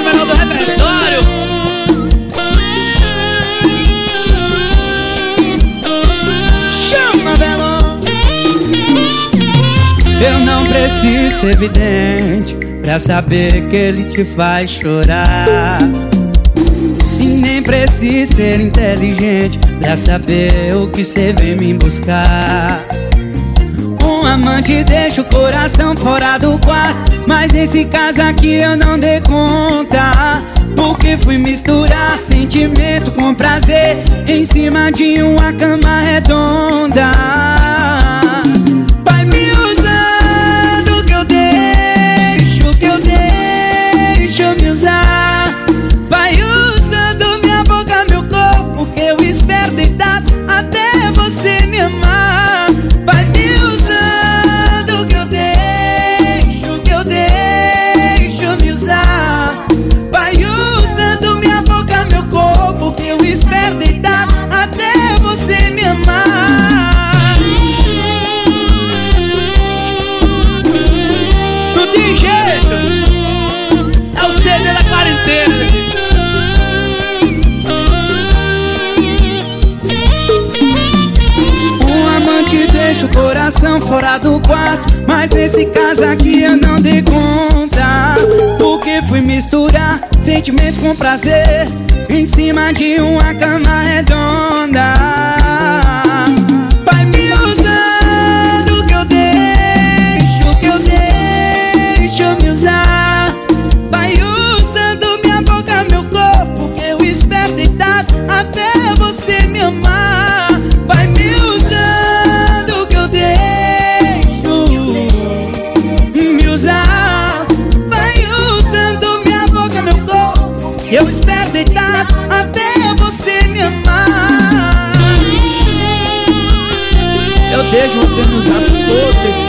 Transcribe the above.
menor do repertório. Chama, Belo. Eu não preciso ser vidente pra saber que ele te faz chorar. E nem preciso ser inteligente pra saber o que você vem me buscar. Amante deixa o coração fora do quarto. Mas nesse caso aqui eu não dei conta Porque fui misturar sentimento com prazer Em cima de uma cama redonda deixa o coração fora do quarto Mas nesse caso aqui eu não dei conta. Porque fui misturar sentimento com prazer Em cima de uma cama redonda Eu espero deitar até você me amar. Eu deixo você nos todo